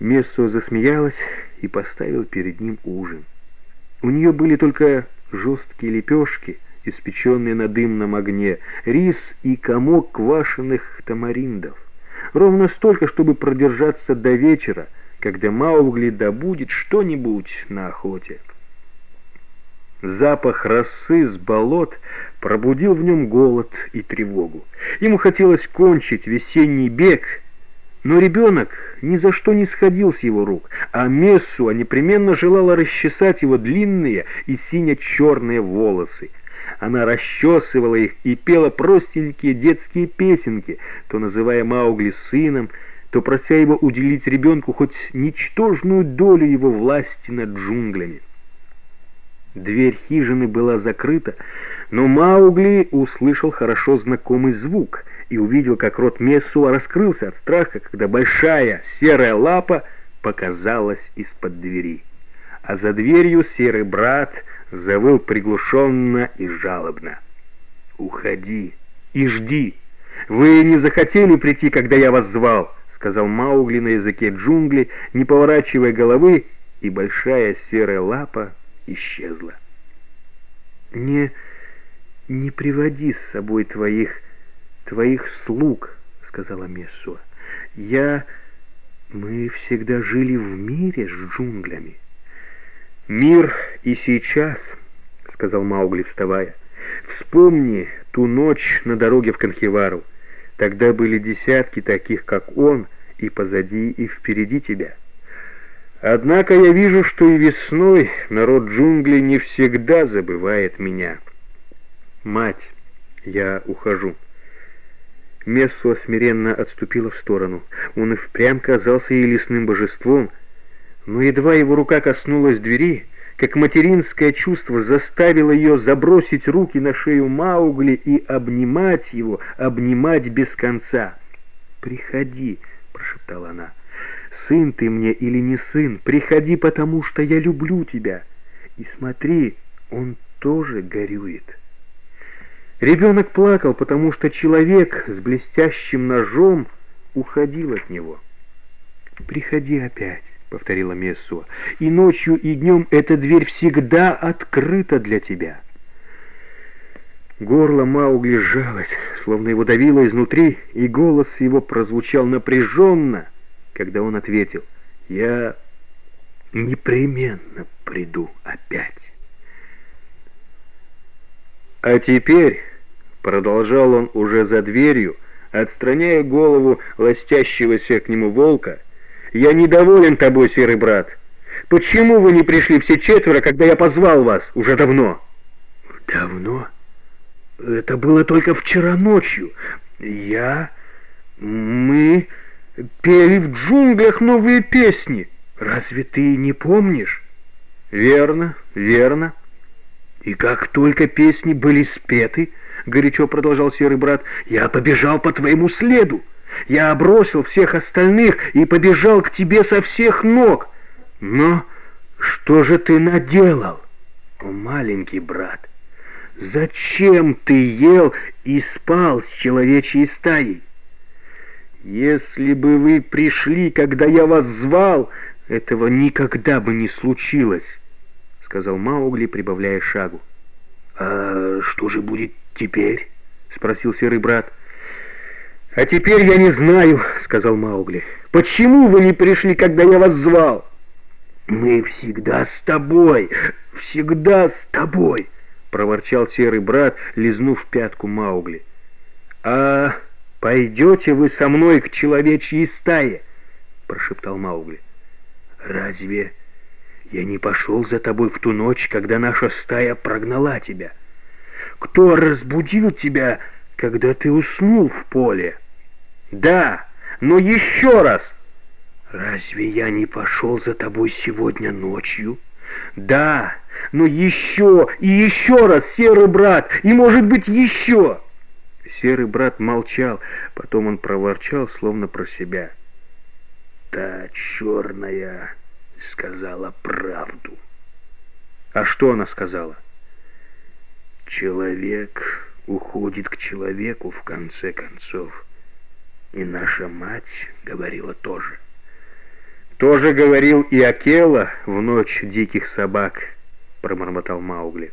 Мессо засмеялась и поставил перед ним ужин. У нее были только жесткие лепешки, испеченные на дымном огне, рис и комок квашеных тамариндов. Ровно столько, чтобы продержаться до вечера, когда Маугли добудет что-нибудь на охоте. Запах росы с болот пробудил в нем голод и тревогу. Ему хотелось кончить весенний бег, но ребенок ни за что не сходил с его рук, а Мессуа непременно желала расчесать его длинные и сине-черные волосы. Она расчесывала их и пела простенькие детские песенки, то называя Маугли сыном, то прося его уделить ребенку хоть ничтожную долю его власти над джунглями. Дверь хижины была закрыта, но Маугли услышал хорошо знакомый звук и увидел, как рот Мессуа раскрылся от страха, когда большая серая лапа показалась из-под двери. А за дверью серый брат завыл приглушенно и жалобно. «Уходи и жди! Вы не захотели прийти, когда я вас звал!» — сказал Маугли на языке джунглей, не поворачивая головы, и большая серая лапа исчезла. «Не, не приводи с собой твоих, твоих слуг», — сказала Мессуа. «Я... Мы всегда жили в мире с джунглями». «Мир и сейчас», — сказал Маугли, вставая. «Вспомни ту ночь на дороге в Канхивару. Тогда были десятки таких, как он, и позади, и впереди тебя». Однако я вижу, что и весной народ джунглей не всегда забывает меня. Мать, я ухожу. Мессо смиренно отступила в сторону. Он и впрямь казался ей лесным божеством, но едва его рука коснулась двери, как материнское чувство заставило ее забросить руки на шею Маугли и обнимать его, обнимать без конца. «Приходи», — прошептала она, — сын ты мне или не сын, приходи, потому что я люблю тебя. И смотри, он тоже горюет. Ребенок плакал, потому что человек с блестящим ножом уходил от него. «Приходи опять», — повторила Мессуа, — «и ночью, и днем эта дверь всегда открыта для тебя». Горло Маугли сжалось, словно его давило изнутри, и голос его прозвучал напряженно — когда он ответил «Я непременно приду опять». «А теперь», — продолжал он уже за дверью, отстраняя голову ластящегося к нему волка, «я недоволен тобой, серый брат. Почему вы не пришли все четверо, когда я позвал вас уже давно?» «Давно? Это было только вчера ночью. Я... мы...» пели в джунглях новые песни. Разве ты не помнишь? Верно, верно. И как только песни были спеты, горячо продолжал серый брат, я побежал по твоему следу. Я бросил всех остальных и побежал к тебе со всех ног. Но что же ты наделал, о маленький брат? Зачем ты ел и спал с человечьей стаей? Если бы вы пришли, когда я вас звал, этого никогда бы не случилось, — сказал Маугли, прибавляя шагу. — А что же будет теперь? — спросил серый брат. — А теперь я не знаю, — сказал Маугли. — Почему вы не пришли, когда я вас звал? — Мы всегда с тобой, всегда с тобой, — проворчал серый брат, лизнув пятку Маугли. — А... «Пойдете вы со мной к человечьей стае?» — прошептал Маугли. «Разве я не пошел за тобой в ту ночь, когда наша стая прогнала тебя? Кто разбудил тебя, когда ты уснул в поле?» «Да, но еще раз!» «Разве я не пошел за тобой сегодня ночью?» «Да, но еще и еще раз, серый брат, и, может быть, еще!» Серый брат молчал, потом он проворчал, словно про себя. «Та черная сказала правду». «А что она сказала?» «Человек уходит к человеку, в конце концов. И наша мать говорила тоже. Тоже говорил и Акела в ночь диких собак, пробормотал Маугли.